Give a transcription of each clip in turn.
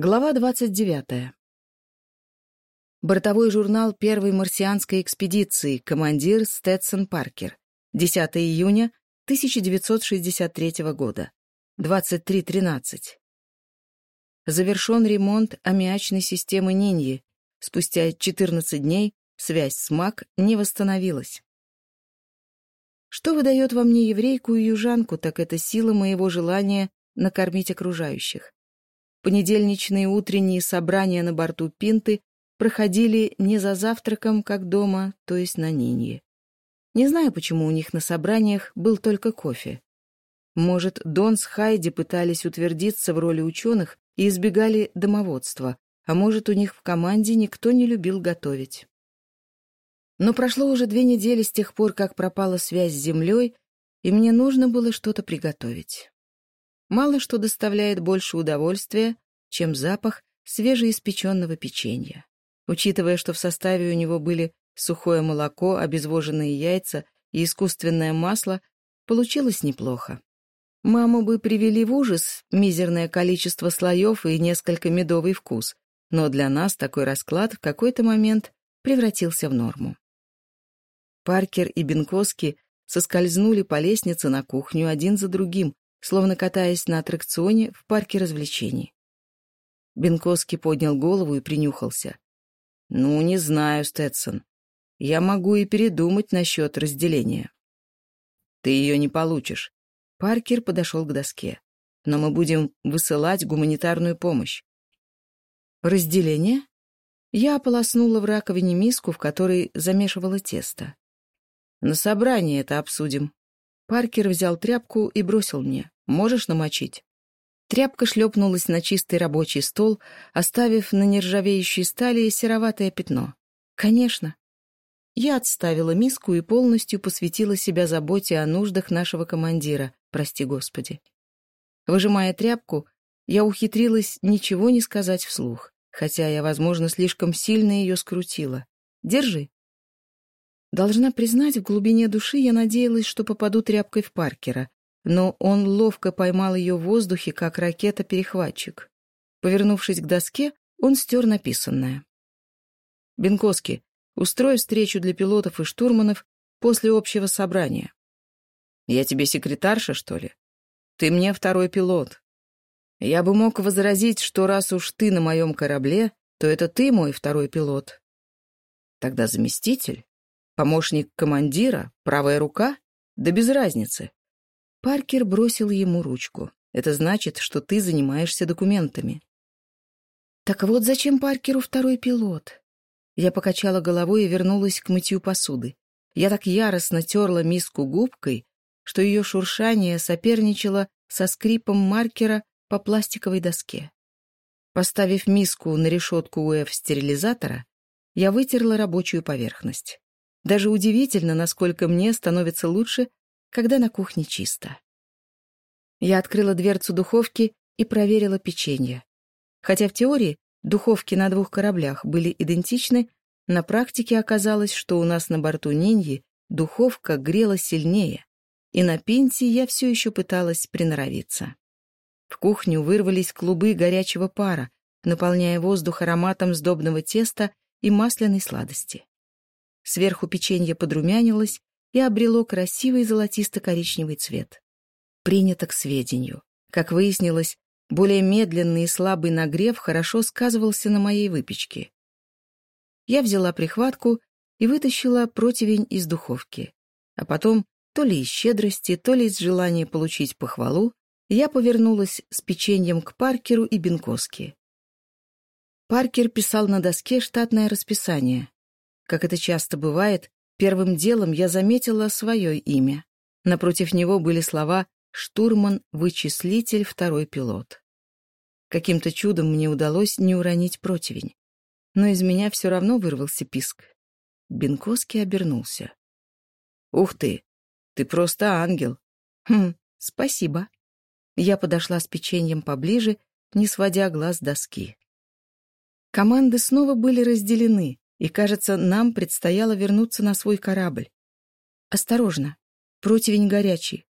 Глава 29. Бортовой журнал первой марсианской экспедиции, командир Стэдсон Паркер. 10 июня 1963 года. 23.13. Завершен ремонт аммиачной системы Ниньи. Спустя 14 дней связь с МАК не восстановилась. Что выдает во мне еврейку и южанку, так это сила моего желания накормить окружающих. Понедельничные утренние собрания на борту Пинты проходили не за завтраком, как дома, то есть на Нинье. Не знаю, почему у них на собраниях был только кофе. Может, Дон с Хайди пытались утвердиться в роли ученых и избегали домоводства, а может, у них в команде никто не любил готовить. Но прошло уже две недели с тех пор, как пропала связь с землей, и мне нужно было что-то приготовить. Мало что доставляет больше удовольствия, чем запах свежеиспеченного печенья. Учитывая, что в составе у него были сухое молоко, обезвоженные яйца и искусственное масло, получилось неплохо. Маму бы привели в ужас мизерное количество слоев и несколько медовый вкус, но для нас такой расклад в какой-то момент превратился в норму. Паркер и Бенкоски соскользнули по лестнице на кухню один за другим, словно катаясь на аттракционе в парке развлечений. Бенковский поднял голову и принюхался. «Ну, не знаю, Стэтсон. Я могу и передумать насчет разделения». «Ты ее не получишь». Паркер подошел к доске. «Но мы будем высылать гуманитарную помощь». «Разделение?» Я ополоснула в раковине миску, в которой замешивала тесто. «На собрании это обсудим», Паркер взял тряпку и бросил мне. «Можешь намочить?» Тряпка шлепнулась на чистый рабочий стол, оставив на нержавеющей стали сероватое пятно. «Конечно». Я отставила миску и полностью посвятила себя заботе о нуждах нашего командира, прости господи. Выжимая тряпку, я ухитрилась ничего не сказать вслух, хотя я, возможно, слишком сильно ее скрутила. «Держи». Должна признать, в глубине души я надеялась, что попаду тряпкой в Паркера, но он ловко поймал ее в воздухе, как ракета-перехватчик. Повернувшись к доске, он стер написанное. «Бенкоски, устрой встречу для пилотов и штурманов после общего собрания». «Я тебе секретарша, что ли?» «Ты мне второй пилот». Я бы мог возразить, что раз уж ты на моем корабле, то это ты мой второй пилот. Тогда заместитель. Помощник командира, правая рука? Да без разницы. Паркер бросил ему ручку. Это значит, что ты занимаешься документами. Так вот зачем Паркеру второй пилот? Я покачала головой и вернулась к мытью посуды. Я так яростно терла миску губкой, что ее шуршание соперничало со скрипом маркера по пластиковой доске. Поставив миску на решетку УФ-стерилизатора, я вытерла рабочую поверхность. Даже удивительно, насколько мне становится лучше, когда на кухне чисто. Я открыла дверцу духовки и проверила печенье. Хотя в теории духовки на двух кораблях были идентичны, на практике оказалось, что у нас на борту Ниньи духовка грела сильнее, и на пенсии я все еще пыталась приноровиться. В кухню вырвались клубы горячего пара, наполняя воздух ароматом сдобного теста и масляной сладости. Сверху печенье подрумянилось и обрело красивый золотисто-коричневый цвет. Принято к сведению. Как выяснилось, более медленный и слабый нагрев хорошо сказывался на моей выпечке. Я взяла прихватку и вытащила противень из духовки. А потом, то ли из щедрости, то ли из желания получить похвалу, я повернулась с печеньем к Паркеру и Бенковски. Паркер писал на доске штатное расписание, как это часто бывает, первым делом я заметила свое имя. Напротив него были слова «штурман-вычислитель, второй пилот». Каким-то чудом мне удалось не уронить противень. Но из меня все равно вырвался писк. Бенковский обернулся. «Ух ты! Ты просто ангел!» «Хм, спасибо!» Я подошла с печеньем поближе, не сводя глаз доски. Команды снова были разделены, и, кажется, нам предстояло вернуться на свой корабль. Осторожно, противень горячий.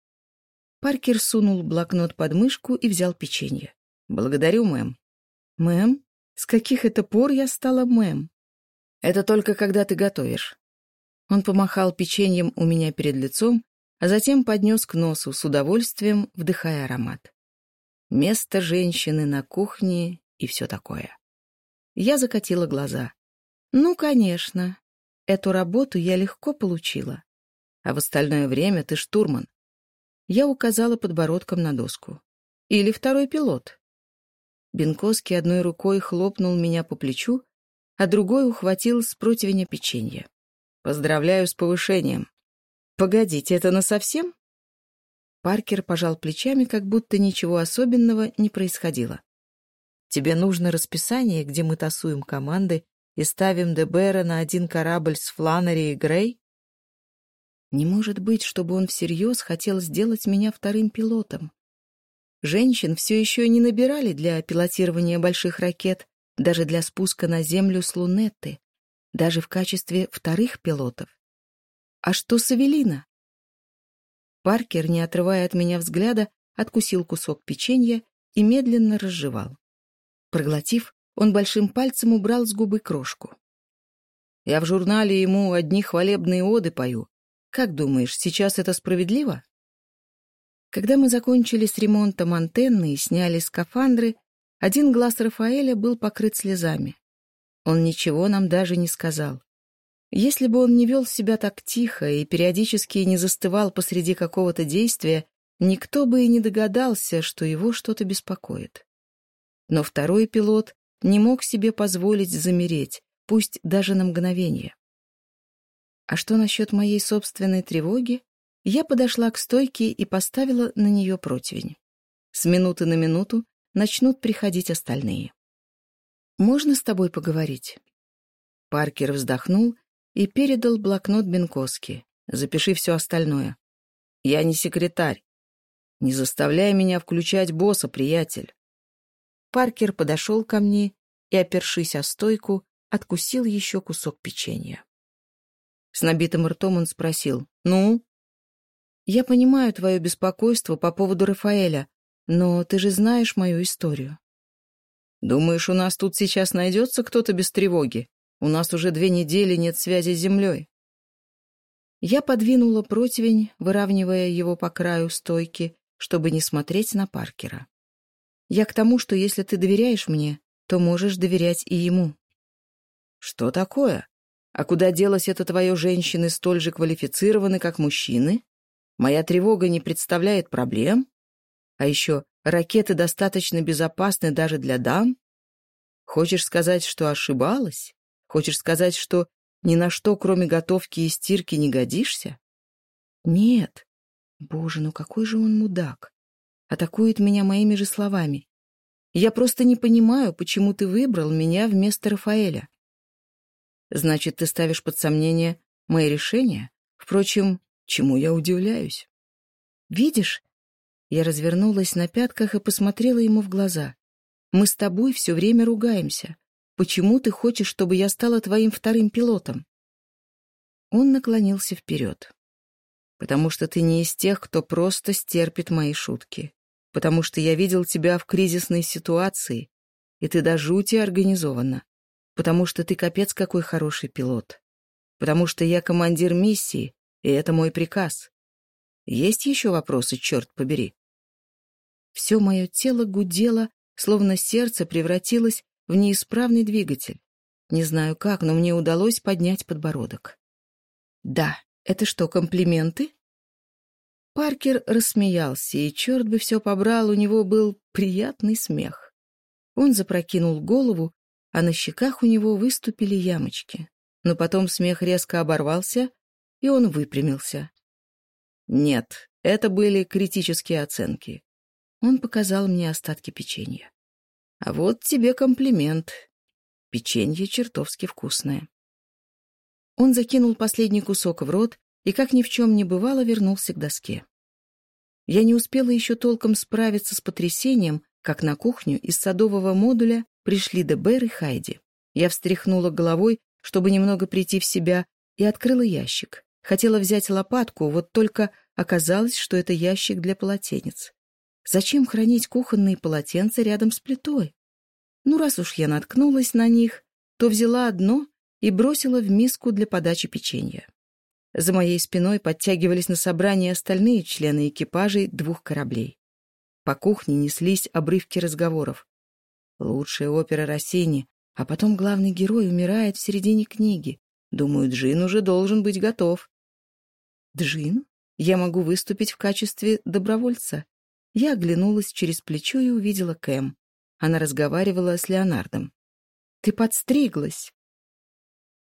Паркер сунул блокнот под мышку и взял печенье. «Благодарю, мэм». Мэм? С каких это пор я стала мэм? Это только когда ты готовишь. Он помахал печеньем у меня перед лицом, а затем поднес к носу, с удовольствием вдыхая аромат. Место женщины на кухне и все такое. Я закатила глаза. Ну, конечно. Эту работу я легко получила. А в остальное время ты штурман. Я указала подбородком на доску. Или второй пилот. Бенковский одной рукой хлопнул меня по плечу, а другой ухватил с противня печенье. «Поздравляю с повышением». «Погодите, это насовсем?» Паркер пожал плечами, как будто ничего особенного не происходило. «Тебе нужно расписание, где мы тасуем команды и ставим Дебера на один корабль с Фланери и Грей? Не может быть, чтобы он всерьез хотел сделать меня вторым пилотом. Женщин все еще не набирали для пилотирования больших ракет, даже для спуска на Землю с Лунетты, даже в качестве вторых пилотов. А что с Эвелина? Паркер, не отрывая от меня взгляда, откусил кусок печенья и медленно разжевал. Проглотив, он большим пальцем убрал с губы крошку. «Я в журнале ему одни хвалебные оды пою. Как думаешь, сейчас это справедливо?» Когда мы закончили с ремонтом антенны и сняли скафандры, один глаз Рафаэля был покрыт слезами. Он ничего нам даже не сказал. Если бы он не вел себя так тихо и периодически не застывал посреди какого-то действия, никто бы и не догадался, что его что-то беспокоит. Но второй пилот не мог себе позволить замереть, пусть даже на мгновение. А что насчет моей собственной тревоги? Я подошла к стойке и поставила на нее противень. С минуты на минуту начнут приходить остальные. «Можно с тобой поговорить?» Паркер вздохнул и передал блокнот Бенковски. «Запиши все остальное. Я не секретарь. Не заставляй меня включать босса, приятель». Паркер подошел ко мне и, опершись о стойку, откусил еще кусок печенья. С набитым ртом он спросил «Ну?» «Я понимаю твое беспокойство по поводу Рафаэля, но ты же знаешь мою историю». «Думаешь, у нас тут сейчас найдется кто-то без тревоги? У нас уже две недели нет связи с землей». Я подвинула противень, выравнивая его по краю стойки, чтобы не смотреть на Паркера. Я к тому, что если ты доверяешь мне, то можешь доверять и ему». «Что такое? А куда делось это твое женщины столь же квалифицированы, как мужчины? Моя тревога не представляет проблем? А еще ракеты достаточно безопасны даже для дам? Хочешь сказать, что ошибалась? Хочешь сказать, что ни на что, кроме готовки и стирки, не годишься?» «Нет. Боже, ну какой же он мудак!» Атакует меня моими же словами. Я просто не понимаю, почему ты выбрал меня вместо Рафаэля. Значит, ты ставишь под сомнение мои решения? Впрочем, Чему я удивляюсь? Видишь? Я развернулась на пятках и посмотрела ему в глаза. Мы с тобой все время ругаемся. Почему ты хочешь, чтобы я стала твоим вторым потому что ты не из тех, кто просто стерпит мои шутки, потому что я видел тебя в кризисной ситуации, и ты до жути организованно. потому что ты капец какой хороший пилот, потому что я командир миссии, и это мой приказ. Есть еще вопросы, черт побери?» Все мое тело гудело, словно сердце превратилось в неисправный двигатель. Не знаю как, но мне удалось поднять подбородок. «Да», «Это что, комплименты?» Паркер рассмеялся, и, черт бы все побрал, у него был приятный смех. Он запрокинул голову, а на щеках у него выступили ямочки. Но потом смех резко оборвался, и он выпрямился. «Нет, это были критические оценки». Он показал мне остатки печенья. «А вот тебе комплимент. Печенье чертовски вкусное». Он закинул последний кусок в рот и, как ни в чем не бывало, вернулся к доске. Я не успела еще толком справиться с потрясением, как на кухню из садового модуля пришли Дебер и Хайди. Я встряхнула головой, чтобы немного прийти в себя, и открыла ящик. Хотела взять лопатку, вот только оказалось, что это ящик для полотенец. Зачем хранить кухонные полотенца рядом с плитой? Ну, раз уж я наткнулась на них, то взяла одно и бросила в миску для подачи печенья. За моей спиной подтягивались на собрание остальные члены экипажей двух кораблей. По кухне неслись обрывки разговоров. Лучшая опера Россини, а потом главный герой умирает в середине книги. Думаю, Джин уже должен быть готов. Джин? Я могу выступить в качестве добровольца. Я оглянулась через плечо и увидела Кэм. Она разговаривала с Леонардом. «Ты подстриглась!»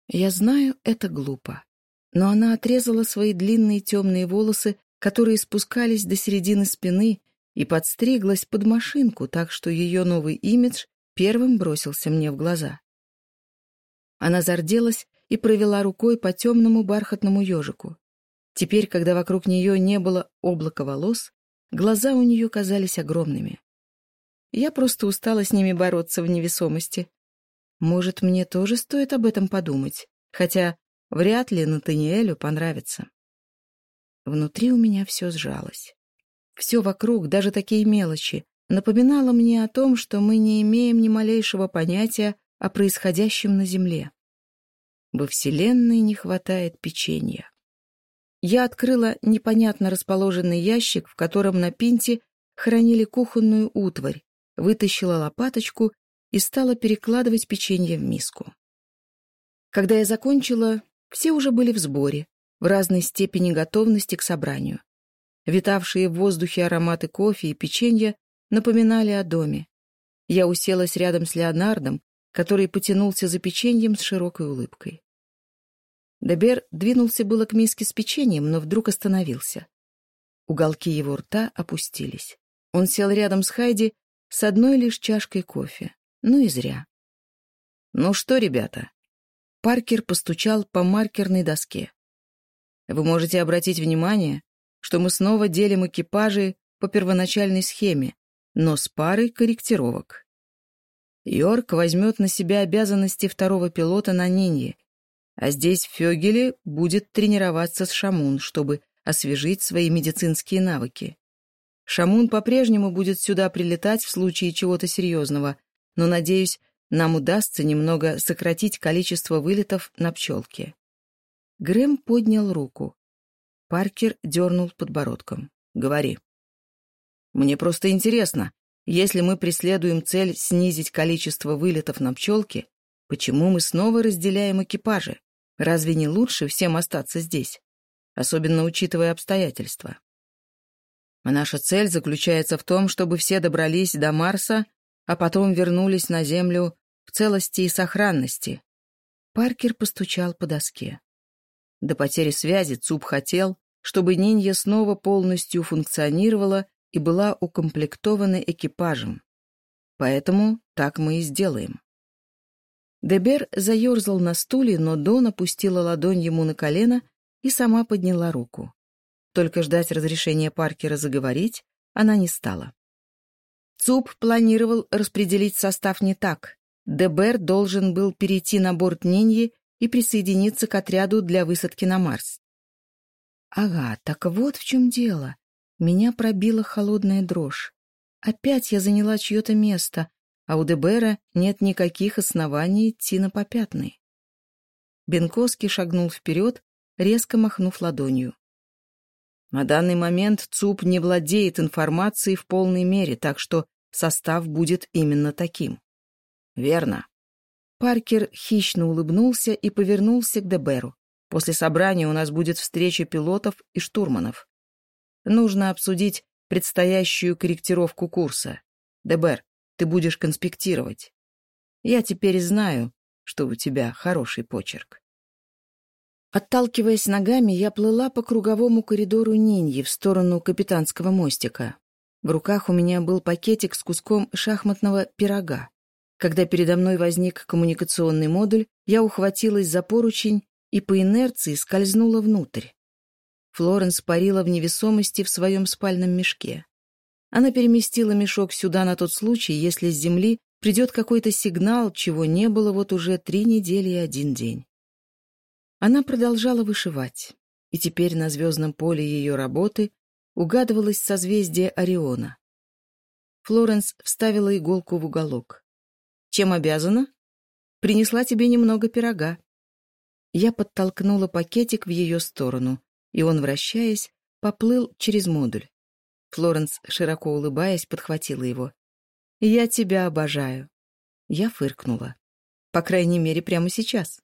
Я знаю, это глупо. Но она отрезала свои длинные темные волосы, которые спускались до середины спины, и подстриглась под машинку, так что ее новый имидж первым бросился мне в глаза. Она зарделась и провела рукой по темному бархатному ежику. Теперь, когда вокруг нее не было облака волос, глаза у нее казались огромными. Я просто устала с ними бороться в невесомости. Может, мне тоже стоит об этом подумать? Хотя вряд ли Натаниэлю понравится. Внутри у меня все сжалось. Все вокруг, даже такие мелочи, напоминало мне о том, что мы не имеем ни малейшего понятия о происходящем на Земле. Во Вселенной не хватает печенья. Я открыла непонятно расположенный ящик, в котором на пинте хранили кухонную утварь, вытащила лопаточку и стала перекладывать печенье в миску. Когда я закончила, все уже были в сборе, в разной степени готовности к собранию. Витавшие в воздухе ароматы кофе и печенья напоминали о доме. Я уселась рядом с Леонардом, который потянулся за печеньем с широкой улыбкой. Дебер двинулся было к миске с печеньем, но вдруг остановился. Уголки его рта опустились. Он сел рядом с Хайди с одной лишь чашкой кофе. Ну и зря. «Ну что, ребята?» Паркер постучал по маркерной доске. «Вы можете обратить внимание, что мы снова делим экипажи по первоначальной схеме, но с парой корректировок. Йорк возьмет на себя обязанности второго пилота на Нинье, а здесь в Фёгеле будет тренироваться с Шамун, чтобы освежить свои медицинские навыки. Шамун по-прежнему будет сюда прилетать в случае чего-то серьезного — но, надеюсь, нам удастся немного сократить количество вылетов на пчелке. Грэм поднял руку. Паркер дернул подбородком. «Говори». «Мне просто интересно, если мы преследуем цель снизить количество вылетов на пчелке, почему мы снова разделяем экипажи? Разве не лучше всем остаться здесь? Особенно учитывая обстоятельства». наша цель заключается в том, чтобы все добрались до Марса а потом вернулись на Землю в целости и сохранности. Паркер постучал по доске. До потери связи ЦУП хотел, чтобы Нинья снова полностью функционировала и была укомплектована экипажем. Поэтому так мы и сделаем. Дебер заерзал на стуле, но Дон опустила ладонь ему на колено и сама подняла руку. Только ждать разрешения Паркера заговорить она не стала. ЦУП планировал распределить состав не так. Дебер должен был перейти на борт Ниньи и присоединиться к отряду для высадки на Марс. Ага, так вот в чем дело. Меня пробила холодная дрожь. Опять я заняла чье-то место, а у Дебера нет никаких оснований идти на попятный. Бенковский шагнул вперед, резко махнув ладонью. На данный момент ЦУП не владеет информацией в полной мере, так что состав будет именно таким. Верно. Паркер хищно улыбнулся и повернулся к Деберу. После собрания у нас будет встреча пилотов и штурманов. Нужно обсудить предстоящую корректировку курса. Дебер, ты будешь конспектировать. Я теперь знаю, что у тебя хороший почерк. Отталкиваясь ногами, я плыла по круговому коридору Ниньи в сторону капитанского мостика. В руках у меня был пакетик с куском шахматного пирога. Когда передо мной возник коммуникационный модуль, я ухватилась за поручень и по инерции скользнула внутрь. Флоренс парила в невесомости в своем спальном мешке. Она переместила мешок сюда на тот случай, если с земли придет какой-то сигнал, чего не было вот уже три недели и один день. Она продолжала вышивать, и теперь на звездном поле ее работы угадывалось созвездие Ориона. Флоренс вставила иголку в уголок. «Чем обязана?» «Принесла тебе немного пирога». Я подтолкнула пакетик в ее сторону, и он, вращаясь, поплыл через модуль. Флоренс, широко улыбаясь, подхватила его. «Я тебя обожаю». Я фыркнула. «По крайней мере, прямо сейчас».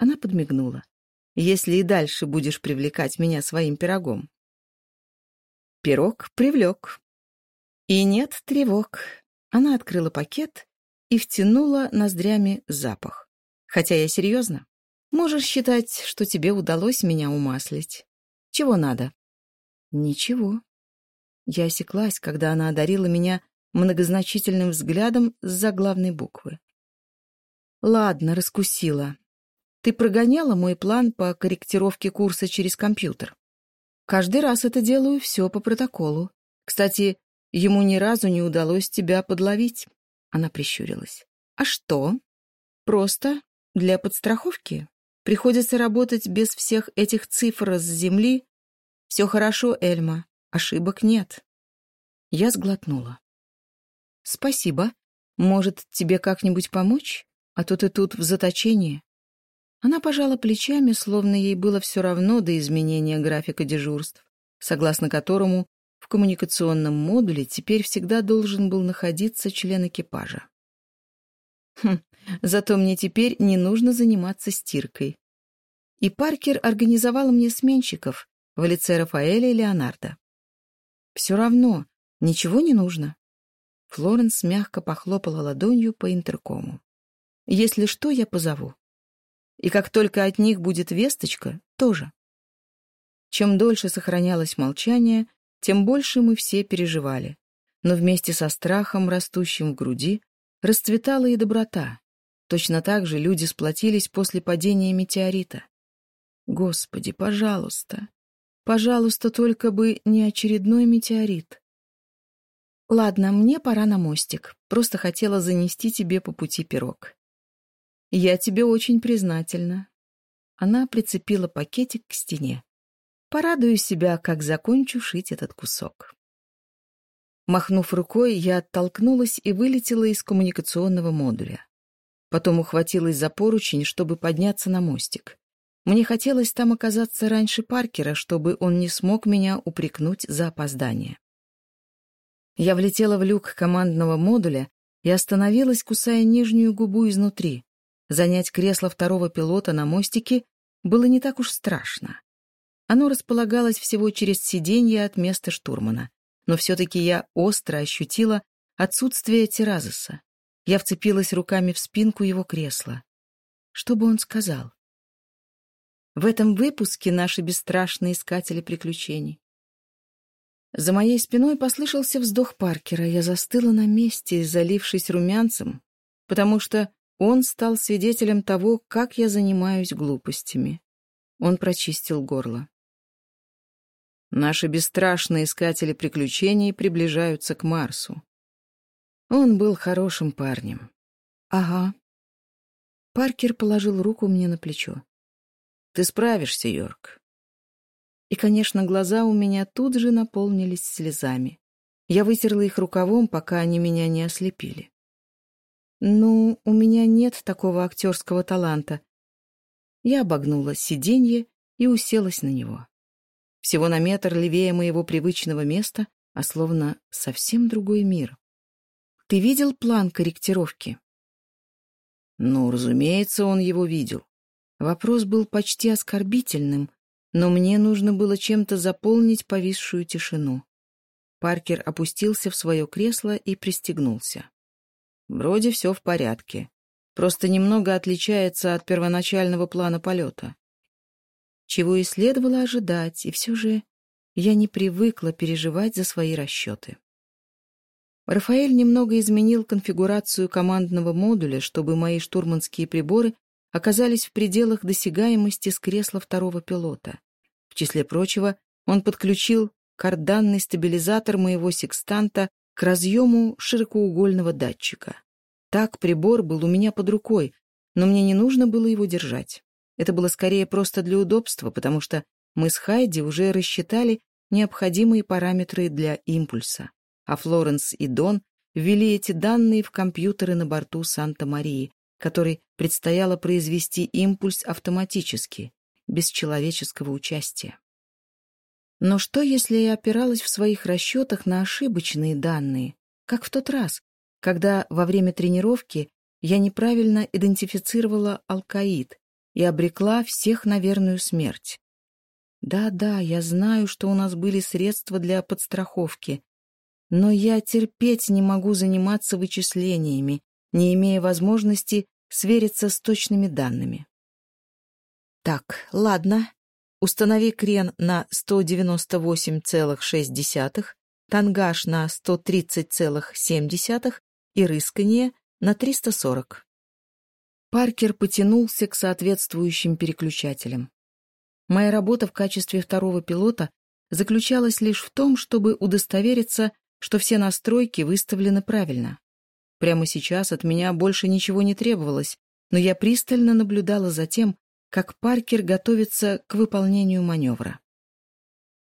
Она подмигнула. «Если и дальше будешь привлекать меня своим пирогом». Пирог привлек. И нет тревог. Она открыла пакет и втянула ноздрями запах. Хотя я серьезно. Можешь считать, что тебе удалось меня умаслить. Чего надо? Ничего. Я осеклась, когда она одарила меня многозначительным взглядом с заглавной буквы. Ладно, раскусила. Ты прогоняла мой план по корректировке курса через компьютер. Каждый раз это делаю все по протоколу. Кстати, ему ни разу не удалось тебя подловить. Она прищурилась. А что? Просто для подстраховки. Приходится работать без всех этих цифр с земли. Все хорошо, Эльма. Ошибок нет. Я сглотнула. Спасибо. Может, тебе как-нибудь помочь? А то ты тут в заточении. Она пожала плечами, словно ей было все равно до изменения графика дежурств, согласно которому в коммуникационном модуле теперь всегда должен был находиться член экипажа. Хм, зато мне теперь не нужно заниматься стиркой. И Паркер организовал мне сменщиков в лице Рафаэля и Леонардо. Все равно, ничего не нужно. Флоренс мягко похлопала ладонью по интеркому. «Если что, я позову» и как только от них будет весточка, тоже. Чем дольше сохранялось молчание, тем больше мы все переживали. Но вместе со страхом, растущим в груди, расцветала и доброта. Точно так же люди сплотились после падения метеорита. Господи, пожалуйста, пожалуйста, только бы не очередной метеорит. Ладно, мне пора на мостик. Просто хотела занести тебе по пути пирог. Я тебе очень признательна. Она прицепила пакетик к стене. Порадую себя, как закончу шить этот кусок. Махнув рукой, я оттолкнулась и вылетела из коммуникационного модуля. Потом ухватилась за поручень, чтобы подняться на мостик. Мне хотелось там оказаться раньше Паркера, чтобы он не смог меня упрекнуть за опоздание. Я влетела в люк командного модуля и остановилась, кусая нижнюю губу изнутри. Занять кресло второго пилота на мостике было не так уж страшно. Оно располагалось всего через сиденье от места штурмана, но все-таки я остро ощутила отсутствие Теразиса. Я вцепилась руками в спинку его кресла. Что бы он сказал? В этом выпуске наши бесстрашные искатели приключений. За моей спиной послышался вздох Паркера. Я застыла на месте, залившись румянцем, потому что он стал свидетелем того, как я занимаюсь глупостями. Он прочистил горло. Наши бесстрашные искатели приключений приближаются к Марсу. Он был хорошим парнем. Ага. Паркер положил руку мне на плечо. Ты справишься, Йорк. И, конечно, глаза у меня тут же наполнились слезами. Я вытерла их рукавом, пока они меня не ослепили. Ну, у меня нет такого актерского таланта. Я обогнула сиденье и уселась на него. Всего на метр левее моего привычного места, а словно совсем другой мир. Ты видел план корректировки? Ну, разумеется, он его видел. Вопрос был почти оскорбительным, но мне нужно было чем-то заполнить повисшую тишину. Паркер опустился в свое кресло и пристегнулся. Вроде все в порядке. Просто немного отличается от первоначального плана полета. Чего и следовало ожидать, и все же я не привыкла переживать за свои расчеты. Рафаэль немного изменил конфигурацию командного модуля, чтобы мои штурманские приборы оказались в пределах досягаемости с кресла второго пилота. В числе прочего, он подключил карданный стабилизатор моего секстанта к разъему широкоугольного датчика. Так прибор был у меня под рукой, но мне не нужно было его держать. Это было скорее просто для удобства, потому что мы с Хайди уже рассчитали необходимые параметры для импульса, а Флоренс и Дон ввели эти данные в компьютеры на борту Санта-Марии, который предстояло произвести импульс автоматически, без человеческого участия. Но что, если я опиралась в своих расчетах на ошибочные данные, как в тот раз, когда во время тренировки я неправильно идентифицировала алкаид и обрекла всех на верную смерть? Да-да, я знаю, что у нас были средства для подстраховки, но я терпеть не могу заниматься вычислениями, не имея возможности свериться с точными данными. Так, ладно, Установи крен на 198,6, тангаж на 130,7 и рыскание на 340. Паркер потянулся к соответствующим переключателям. Моя работа в качестве второго пилота заключалась лишь в том, чтобы удостовериться, что все настройки выставлены правильно. Прямо сейчас от меня больше ничего не требовалось, но я пристально наблюдала за тем, как Паркер готовится к выполнению маневра.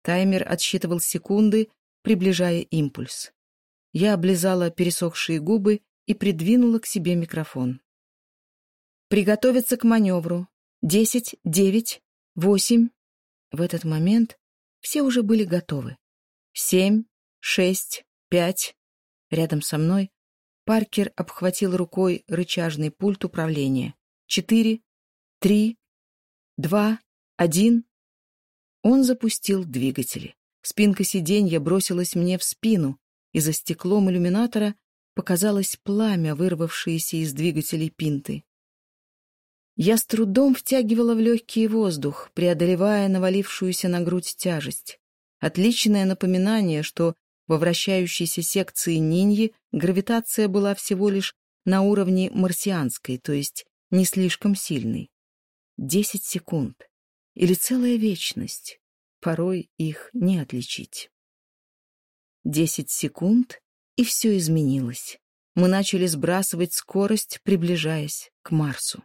Таймер отсчитывал секунды, приближая импульс. Я облизала пересохшие губы и придвинула к себе микрофон. «Приготовиться к маневру. Десять, девять, восемь». В этот момент все уже были готовы. «Семь, шесть, пять». Рядом со мной Паркер обхватил рукой рычажный пульт управления. «Четыре, три, Два, один. Он запустил двигатели. Спинка сиденья бросилась мне в спину, и за стеклом иллюминатора показалось пламя, вырвавшееся из двигателей пинты. Я с трудом втягивала в легкий воздух, преодолевая навалившуюся на грудь тяжесть. Отличное напоминание, что во вращающейся секции Ниньи гравитация была всего лишь на уровне марсианской, то есть не слишком сильной. Десять секунд или целая вечность, порой их не отличить. Десять секунд, и все изменилось. Мы начали сбрасывать скорость, приближаясь к Марсу.